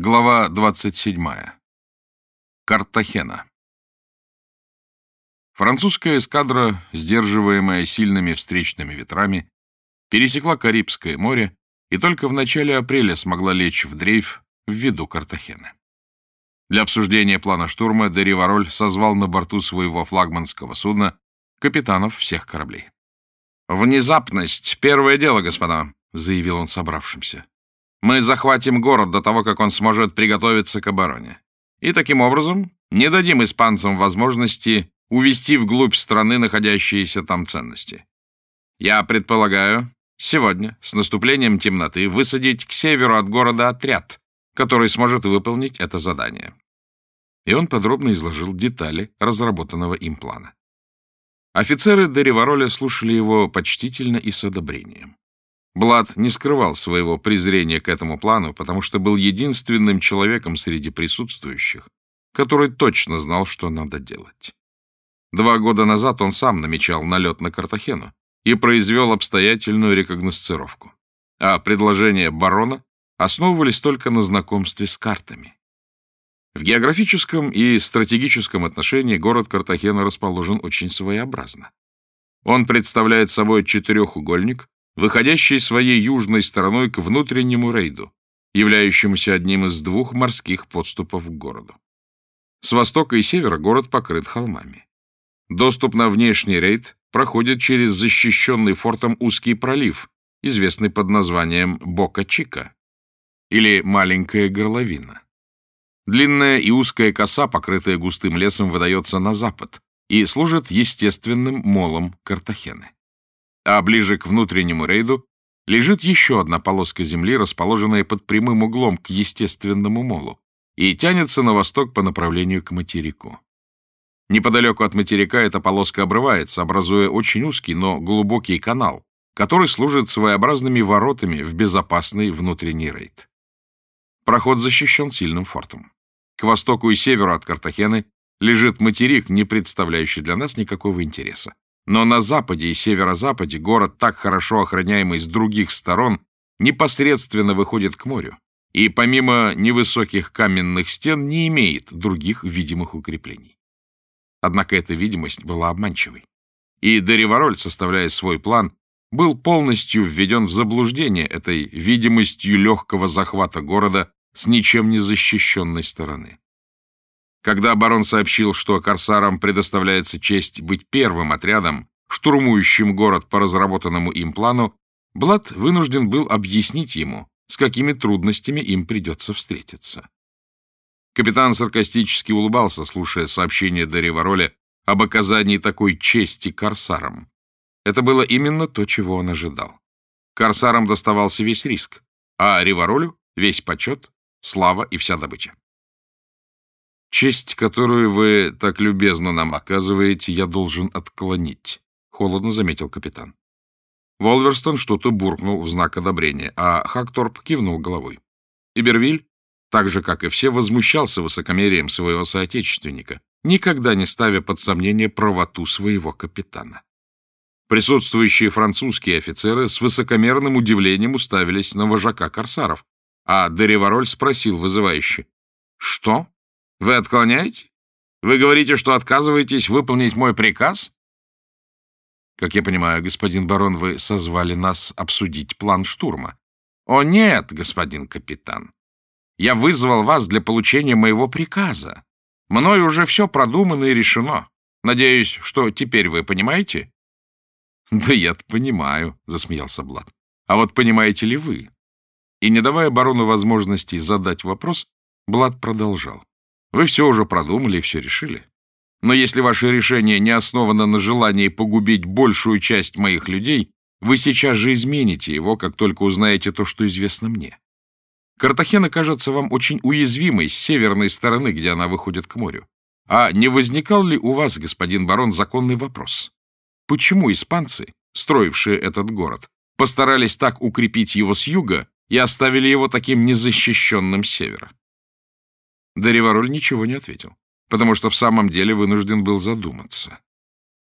Глава 27. Картахена. Французская эскадра, сдерживаемая сильными встречными ветрами, пересекла Карибское море и только в начале апреля смогла лечь в дрейф в виду Картахены. Для обсуждения плана штурма де Ривароль созвал на борту своего флагманского судна капитанов всех кораблей. «Внезапность — первое дело, господа», — заявил он собравшимся. Мы захватим город до того, как он сможет приготовиться к обороне. И таким образом не дадим испанцам возможности увести вглубь страны находящиеся там ценности. Я предполагаю, сегодня, с наступлением темноты, высадить к северу от города отряд, который сможет выполнить это задание. И он подробно изложил детали разработанного им плана. Офицеры Деревороля слушали его почтительно и с одобрением. Блад не скрывал своего презрения к этому плану, потому что был единственным человеком среди присутствующих, который точно знал, что надо делать. Два года назад он сам намечал налет на Картахену и произвел обстоятельную рекогносцировку, а предложения барона основывались только на знакомстве с картами. В географическом и стратегическом отношении город Картахена расположен очень своеобразно. Он представляет собой четырехугольник, выходящий своей южной стороной к внутреннему рейду, являющемуся одним из двух морских подступов к городу. С востока и севера город покрыт холмами. Доступ на внешний рейд проходит через защищенный фортом узкий пролив, известный под названием Бока-Чика, или Маленькая горловина. Длинная и узкая коса, покрытая густым лесом, выдается на запад и служит естественным молом Картахены а ближе к внутреннему рейду лежит еще одна полоска земли, расположенная под прямым углом к естественному молу, и тянется на восток по направлению к материку. Неподалеку от материка эта полоска обрывается, образуя очень узкий, но глубокий канал, который служит своеобразными воротами в безопасный внутренний рейд. Проход защищен сильным фортом. К востоку и северу от Картахены лежит материк, не представляющий для нас никакого интереса. Но на западе и северо-западе город, так хорошо охраняемый с других сторон, непосредственно выходит к морю и помимо невысоких каменных стен не имеет других видимых укреплений. Однако эта видимость была обманчивой. И Деревароль, составляя свой план, был полностью введен в заблуждение этой видимостью легкого захвата города с ничем не защищенной стороны. Когда барон сообщил, что корсарам предоставляется честь быть первым отрядом, штурмующим город по разработанному им плану, Блад вынужден был объяснить ему, с какими трудностями им придется встретиться. Капитан саркастически улыбался, слушая сообщение до Ревороля об оказании такой чести корсарам. Это было именно то, чего он ожидал. Корсарам доставался весь риск, а Риворолю — весь почет, слава и вся добыча. Честь, которую вы так любезно нам оказываете, я должен отклонить, — холодно заметил капитан. Волверстон что-то буркнул в знак одобрения, а Хакторп кивнул головой. Ибервиль, так же, как и все, возмущался высокомерием своего соотечественника, никогда не ставя под сомнение правоту своего капитана. Присутствующие французские офицеры с высокомерным удивлением уставились на вожака корсаров, а Деревароль спросил вызывающе, «Что? Вы отклоняете? Вы говорите, что отказываетесь выполнить мой приказ? Как я понимаю, господин барон, вы созвали нас обсудить план штурма. О нет, господин капитан. Я вызвал вас для получения моего приказа. Мною уже все продумано и решено. Надеюсь, что теперь вы понимаете? Да я понимаю, засмеялся Блад. А вот понимаете ли вы? И не давая барону возможности задать вопрос, Блад продолжал. Вы все уже продумали и все решили. Но если ваше решение не основано на желании погубить большую часть моих людей, вы сейчас же измените его, как только узнаете то, что известно мне. Картахена кажется вам очень уязвимой с северной стороны, где она выходит к морю. А не возникал ли у вас, господин барон, законный вопрос? Почему испанцы, строившие этот город, постарались так укрепить его с юга и оставили его таким незащищенным с севера? Даривароль ничего не ответил, потому что в самом деле вынужден был задуматься.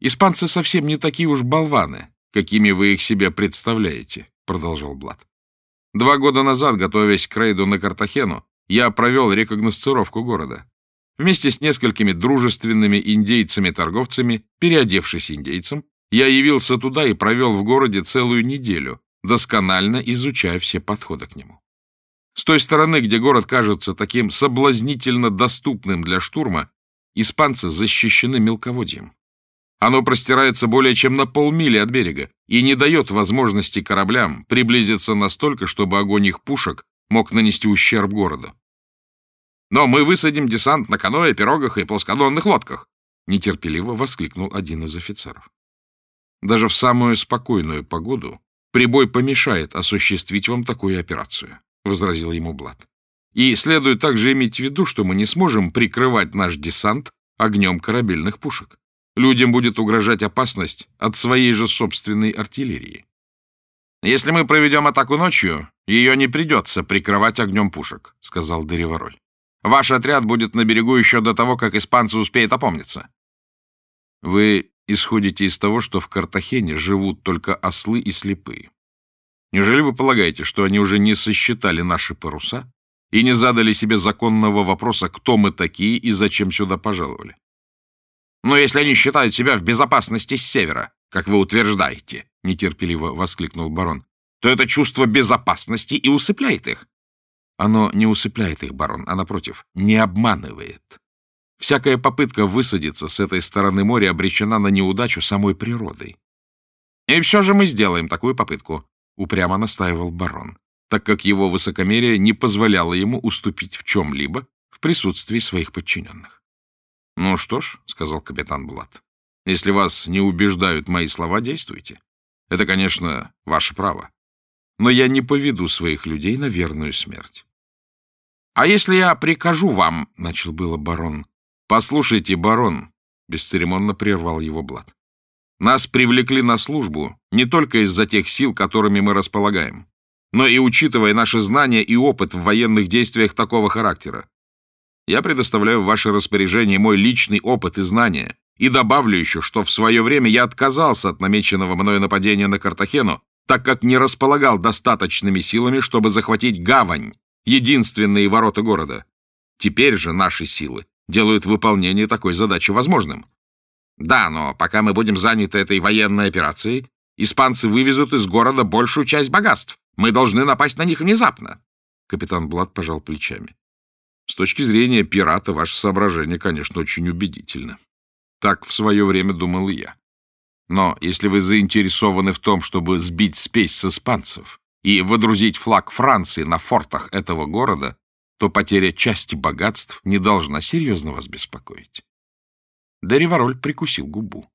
«Испанцы совсем не такие уж болваны, какими вы их себе представляете», — продолжал Блад. «Два года назад, готовясь к рейду на Картахену, я провел рекогносцировку города. Вместе с несколькими дружественными индейцами-торговцами, переодевшись индейцем, я явился туда и провел в городе целую неделю, досконально изучая все подходы к нему. С той стороны, где город кажется таким соблазнительно доступным для штурма, испанцы защищены мелководьем. Оно простирается более чем на полмили от берега и не дает возможности кораблям приблизиться настолько, чтобы огонь их пушек мог нанести ущерб городу. Но мы высадим десант на каноэ, пирогах и плоскодонных лодках, — нетерпеливо воскликнул один из офицеров. Даже в самую спокойную погоду прибой помешает осуществить вам такую операцию, — возразил ему Блад. И следует также иметь в виду, что мы не сможем прикрывать наш десант огнем корабельных пушек. Людям будет угрожать опасность от своей же собственной артиллерии. «Если мы проведем атаку ночью, ее не придется прикрывать огнем пушек», — сказал Деревароль. Ваш отряд будет на берегу еще до того, как испанцы успеют опомниться. Вы исходите из того, что в Картахене живут только ослы и слепые. Неужели вы полагаете, что они уже не сосчитали наши паруса и не задали себе законного вопроса, кто мы такие и зачем сюда пожаловали? Но если они считают себя в безопасности с севера, как вы утверждаете, — нетерпеливо воскликнул барон, — то это чувство безопасности и усыпляет их. Оно не усыпляет их, барон, а, напротив, не обманывает. Всякая попытка высадиться с этой стороны моря обречена на неудачу самой природой. «И все же мы сделаем такую попытку», — упрямо настаивал барон, так как его высокомерие не позволяло ему уступить в чем-либо в присутствии своих подчиненных. «Ну что ж», — сказал капитан Блад, — «если вас не убеждают мои слова, действуйте. Это, конечно, ваше право но я не поведу своих людей на верную смерть. — А если я прикажу вам, — начал было барон. — Послушайте, барон, — бесцеремонно прервал его Блад. — Нас привлекли на службу не только из-за тех сил, которыми мы располагаем, но и учитывая наши знания и опыт в военных действиях такого характера. Я предоставляю в ваше распоряжение мой личный опыт и знания, и добавлю еще, что в свое время я отказался от намеченного мною нападения на Картахену так как не располагал достаточными силами, чтобы захватить гавань, единственные ворота города. Теперь же наши силы делают выполнение такой задачи возможным. Да, но пока мы будем заняты этой военной операцией, испанцы вывезут из города большую часть богатств. Мы должны напасть на них внезапно. Капитан Блад пожал плечами. С точки зрения пирата, ваше соображение, конечно, очень убедительно. Так в свое время думал и я. Но если вы заинтересованы в том, чтобы сбить спесь с испанцев и водрузить флаг Франции на фортах этого города, то потеря части богатств не должна серьезно вас беспокоить. Деривароль прикусил губу.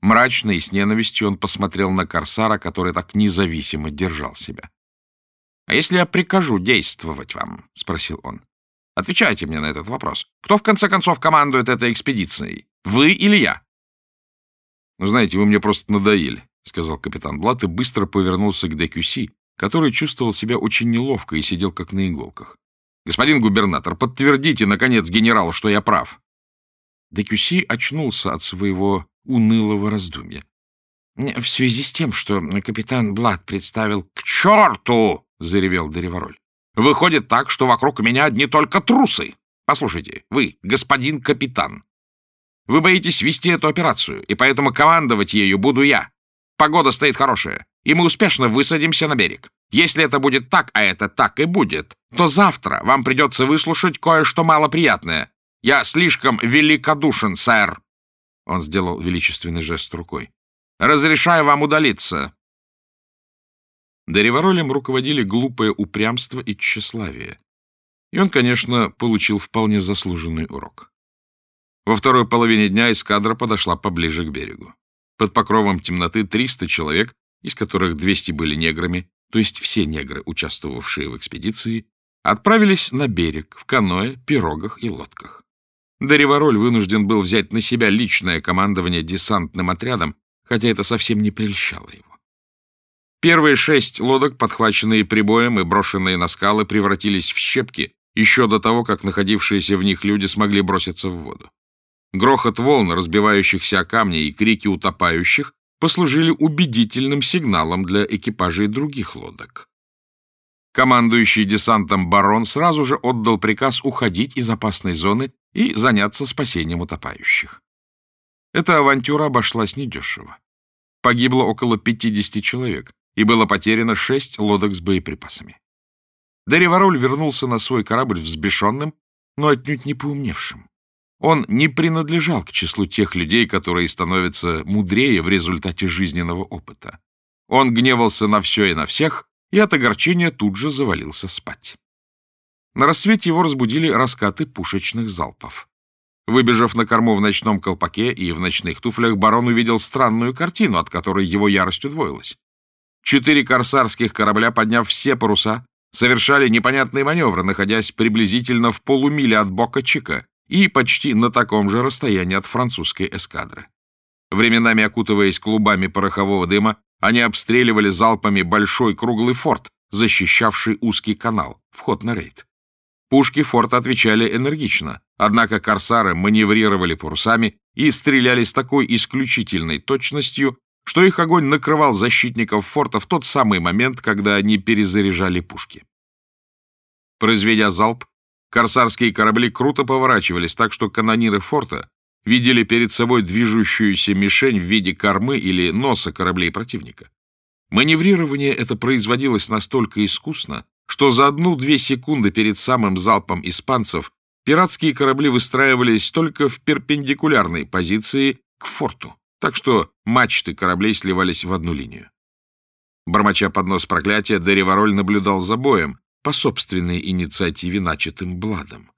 Мрачно и с ненавистью он посмотрел на Корсара, который так независимо держал себя. — А если я прикажу действовать вам? — спросил он. — Отвечайте мне на этот вопрос. Кто, в конце концов, командует этой экспедицией? Вы или я? — Ну, знаете, вы мне просто надоели, — сказал капитан Блат и быстро повернулся к Декюси, который чувствовал себя очень неловко и сидел как на иголках. — Господин губернатор, подтвердите, наконец, генерал, что я прав. Декюси очнулся от своего унылого раздумья. — В связи с тем, что капитан Блат представил... — К черту! — заревел Деревароль. — Выходит так, что вокруг меня одни только трусы. Послушайте, вы, господин капитан, вы боитесь вести эту операцию, и поэтому командовать ею буду я. Погода стоит хорошая, и мы успешно высадимся на берег. Если это будет так, а это так и будет, то завтра вам придется выслушать кое-что малоприятное. Я слишком великодушен, сэр. Он сделал величественный жест рукой. Разрешаю вам удалиться. Дереваролем руководили глупое упрямство и тщеславие. И он, конечно, получил вполне заслуженный урок. Во второй половине дня эскадра подошла поближе к берегу. Под покровом темноты 300 человек, из которых 200 были неграми, то есть все негры, участвовавшие в экспедиции, отправились на берег в каноэ, пирогах и лодках. Деревароль вынужден был взять на себя личное командование десантным отрядом, хотя это совсем не прельщало его. Первые шесть лодок, подхваченные прибоем и брошенные на скалы, превратились в щепки еще до того, как находившиеся в них люди смогли броситься в воду. Грохот волн, разбивающихся о камни, и крики утопающих послужили убедительным сигналом для экипажей других лодок. Командующий десантом барон сразу же отдал приказ уходить из опасной зоны и заняться спасением утопающих. Эта авантюра обошлась недешево. Погибло около 50 человек, и было потеряно 6 лодок с боеприпасами. Деревароль вернулся на свой корабль взбешенным, но отнюдь не поумневшим. Он не принадлежал к числу тех людей, которые становятся мудрее в результате жизненного опыта. Он гневался на все и на всех, и от огорчения тут же завалился спать. На рассвете его разбудили раскаты пушечных залпов. Выбежав на корму в ночном колпаке и в ночных туфлях, барон увидел странную картину, от которой его ярость удвоилась. Четыре корсарских корабля, подняв все паруса, совершали непонятные маневры, находясь приблизительно в полумиле от бока Чика и почти на таком же расстоянии от французской эскадры. Временами окутываясь клубами порохового дыма, они обстреливали залпами большой круглый форт, защищавший узкий канал, вход на рейд. Пушки форта отвечали энергично, однако корсары маневрировали парусами и стреляли с такой исключительной точностью, что их огонь накрывал защитников форта в тот самый момент, когда они перезаряжали пушки. Произведя залп, корсарские корабли круто поворачивались так, что канониры форта видели перед собой движущуюся мишень в виде кормы или носа кораблей противника. Маневрирование это производилось настолько искусно, что за одну-две секунды перед самым залпом испанцев пиратские корабли выстраивались только в перпендикулярной позиции к форту, так что мачты кораблей сливались в одну линию. Бормоча под нос проклятия, Деревароль наблюдал за боем, по собственной инициативе, начатым Бладом.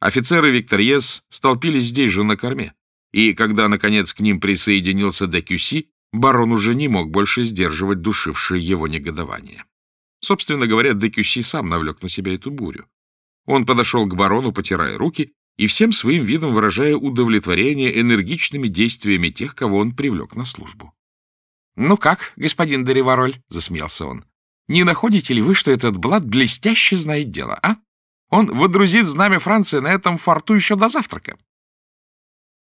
Офицеры Викторьес столпились здесь же на корме, и когда, наконец, к ним присоединился Декюси, барон уже не мог больше сдерживать душившее его негодование. Собственно говоря, Декюси сам навлек на себя эту бурю. Он подошел к барону, потирая руки, и всем своим видом выражая удовлетворение энергичными действиями тех, кого он привлек на службу. — Ну как, господин Деревароль? — засмеялся он. — Не находите ли вы, что этот Блад блестяще знает дело, а? Он водрузит знамя Франции на этом форту еще до завтрака.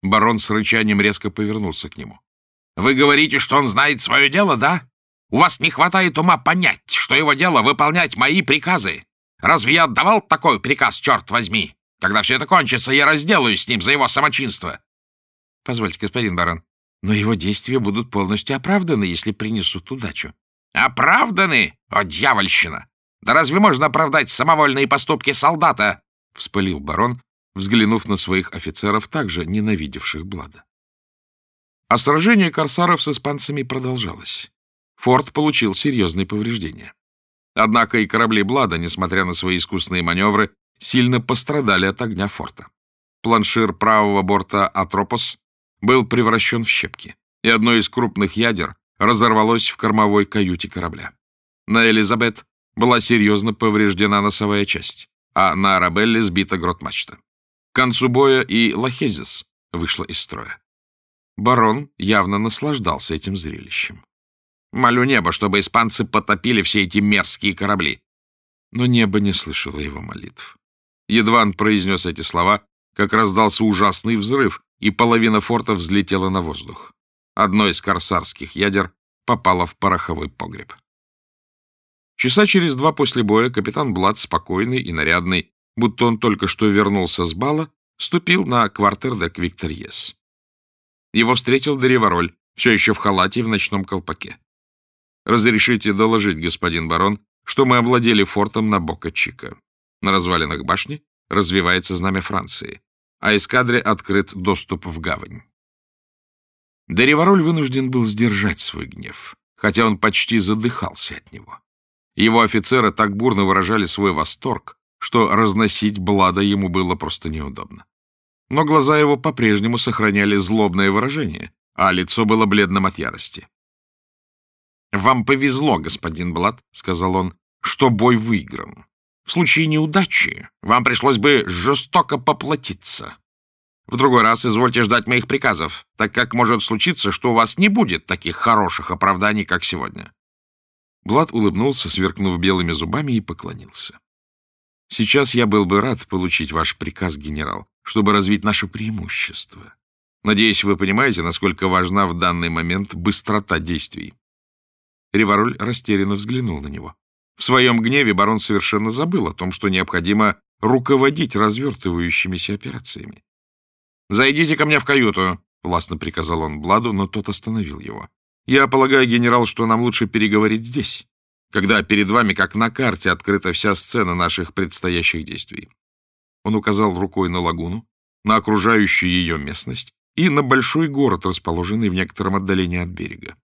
Барон с рычанием резко повернулся к нему. — Вы говорите, что он знает свое дело, да? У вас не хватает ума понять, что его дело — выполнять мои приказы. Разве я отдавал такой приказ, черт возьми? Когда все это кончится, я разделаюсь с ним за его самочинство. — Позвольте, господин барон, но его действия будут полностью оправданы, если принесут удачу. — Оправданы? О, дьявольщина! Да разве можно оправдать самовольные поступки солдата? — вспылил барон, взглянув на своих офицеров, также ненавидевших Блада. А сражение корсаров с испанцами продолжалось. Форт получил серьезные повреждения. Однако и корабли Блада, несмотря на свои искусные маневры, сильно пострадали от огня форта. Планшир правого борта «Атропос» был превращен в щепки, и одно из крупных ядер разорвалось в кормовой каюте корабля. На «Элизабет» была серьезно повреждена носовая часть, а на «Арабелле» сбита грот-мачта. К концу боя и «Лохезис» вышла из строя. Барон явно наслаждался этим зрелищем. Молю небо, чтобы испанцы потопили все эти мерзкие корабли. Но небо не слышало его молитв. Едва он произнес эти слова, как раздался ужасный взрыв, и половина форта взлетела на воздух. Одно из корсарских ядер попало в пороховой погреб. Часа через два после боя капитан Блад, спокойный и нарядный, будто он только что вернулся с бала, ступил на квартердек Викторьес. Его встретил Деревароль, все еще в халате и в ночном колпаке. Разрешите доложить, господин барон, что мы овладели фортом на Бока-Чика. На развалинах башни развивается знамя Франции, а эскадре открыт доступ в гавань. Деревароль вынужден был сдержать свой гнев, хотя он почти задыхался от него. Его офицеры так бурно выражали свой восторг, что разносить Блада ему было просто неудобно. Но глаза его по-прежнему сохраняли злобное выражение, а лицо было бледным от ярости. «Вам повезло, господин Блад», — сказал он, — «что бой выигран. В случае неудачи вам пришлось бы жестоко поплатиться. В другой раз извольте ждать моих приказов, так как может случиться, что у вас не будет таких хороших оправданий, как сегодня». Блад улыбнулся, сверкнув белыми зубами, и поклонился. «Сейчас я был бы рад получить ваш приказ, генерал, чтобы развить наше преимущество. Надеюсь, вы понимаете, насколько важна в данный момент быстрота действий. Ривароль растерянно взглянул на него. В своем гневе барон совершенно забыл о том, что необходимо руководить развертывающимися операциями. «Зайдите ко мне в каюту», — властно приказал он Бладу, но тот остановил его. «Я полагаю, генерал, что нам лучше переговорить здесь, когда перед вами, как на карте, открыта вся сцена наших предстоящих действий». Он указал рукой на лагуну, на окружающую ее местность и на большой город, расположенный в некотором отдалении от берега.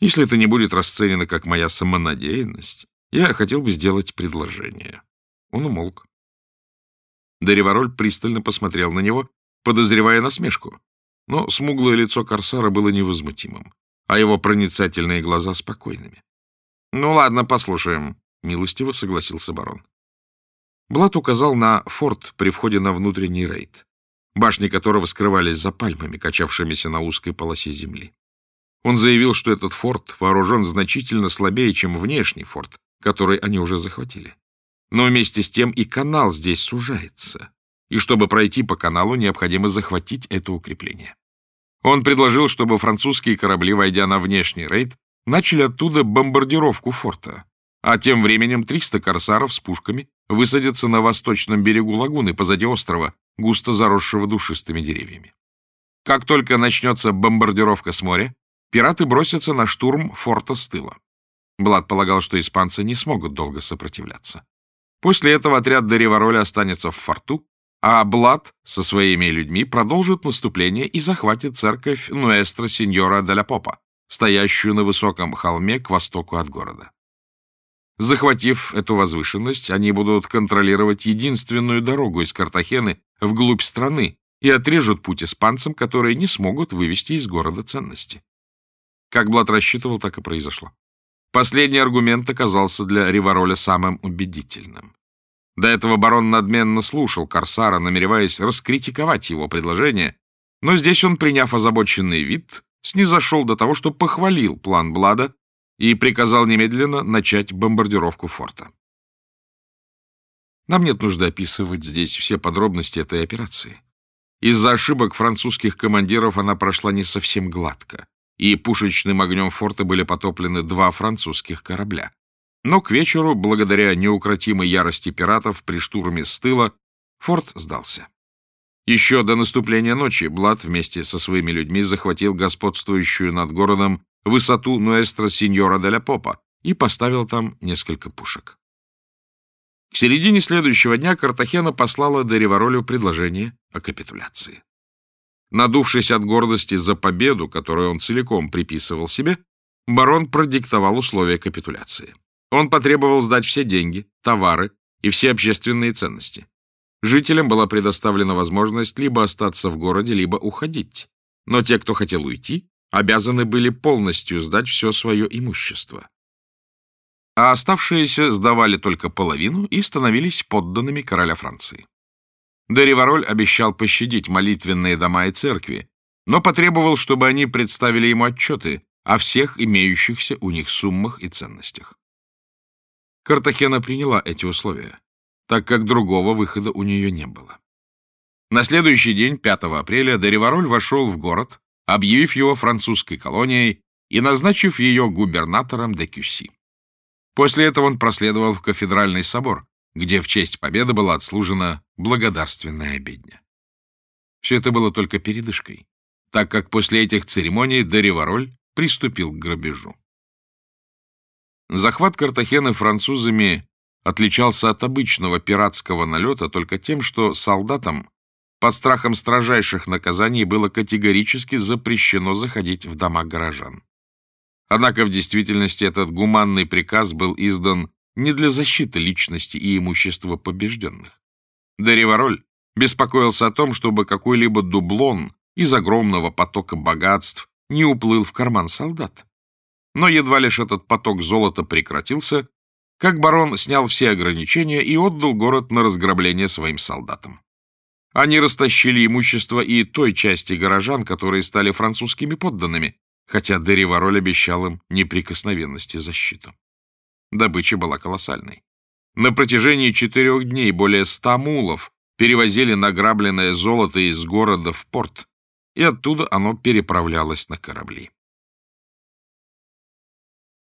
Если это не будет расценено как моя самонадеянность, я хотел бы сделать предложение. Он умолк. Деревороль пристально посмотрел на него, подозревая насмешку. Но смуглое лицо Корсара было невозмутимым, а его проницательные глаза спокойными. — Ну ладно, послушаем, — милостиво согласился барон. Блат указал на форт при входе на внутренний рейд, башни которого скрывались за пальмами, качавшимися на узкой полосе земли. Он заявил, что этот форт вооружен значительно слабее, чем внешний форт, который они уже захватили. Но вместе с тем и канал здесь сужается, и чтобы пройти по каналу, необходимо захватить это укрепление. Он предложил, чтобы французские корабли, войдя на внешний рейд, начали оттуда бомбардировку форта, а тем временем 300 корсаров с пушками высадятся на восточном берегу лагуны позади острова, густо заросшего душистыми деревьями. Как только начнется бомбардировка с моря, пираты бросятся на штурм форта с тыла. Блад полагал, что испанцы не смогут долго сопротивляться. После этого отряд Деривароля останется в форту, а Блад со своими людьми продолжит наступление и захватит церковь Нуэстро Синьора де ла Попа, стоящую на высоком холме к востоку от города. Захватив эту возвышенность, они будут контролировать единственную дорогу из Картахены вглубь страны и отрежут путь испанцам, которые не смогут вывести из города ценности. Как Блад рассчитывал, так и произошло. Последний аргумент оказался для Ривароля самым убедительным. До этого барон надменно слушал Корсара, намереваясь раскритиковать его предложение, но здесь он, приняв озабоченный вид, снизошел до того, что похвалил план Блада и приказал немедленно начать бомбардировку форта. Нам нет нужды описывать здесь все подробности этой операции. Из-за ошибок французских командиров она прошла не совсем гладко и пушечным огнем форта были потоплены два французских корабля. Но к вечеру, благодаря неукротимой ярости пиратов при штурме с тыла, форт сдался. Еще до наступления ночи Блад вместе со своими людьми захватил господствующую над городом высоту Нуэстро Синьора де ля Попа и поставил там несколько пушек. К середине следующего дня Картахена послала Дериваролю предложение о капитуляции. Надувшись от гордости за победу, которую он целиком приписывал себе, барон продиктовал условия капитуляции. Он потребовал сдать все деньги, товары и все общественные ценности. Жителям была предоставлена возможность либо остаться в городе, либо уходить. Но те, кто хотел уйти, обязаны были полностью сдать все свое имущество. А оставшиеся сдавали только половину и становились подданными короля Франции. Деривароль обещал пощадить молитвенные дома и церкви, но потребовал, чтобы они представили ему отчеты о всех имеющихся у них суммах и ценностях. Картахена приняла эти условия, так как другого выхода у нее не было. На следующий день, 5 апреля, Деривароль вошел в город, объявив его французской колонией и назначив ее губернатором де Кюсси. После этого он проследовал в кафедральный собор, где в честь победы была отслужена благодарственная обедня. Все это было только передышкой, так как после этих церемоний Деривароль приступил к грабежу. Захват Картахены французами отличался от обычного пиратского налета только тем, что солдатам под страхом строжайших наказаний было категорически запрещено заходить в дома горожан. Однако в действительности этот гуманный приказ был издан не для защиты личности и имущества побежденных. Деривароль беспокоился о том, чтобы какой-либо дублон из огромного потока богатств не уплыл в карман солдат. Но едва лишь этот поток золота прекратился, как барон снял все ограничения и отдал город на разграбление своим солдатам. Они растащили имущество и той части горожан, которые стали французскими подданными, хотя Деривароль обещал им неприкосновенность и защиту. Добыча была колоссальной. На протяжении четырех дней более ста мулов перевозили награбленное золото из города в порт, и оттуда оно переправлялось на корабли.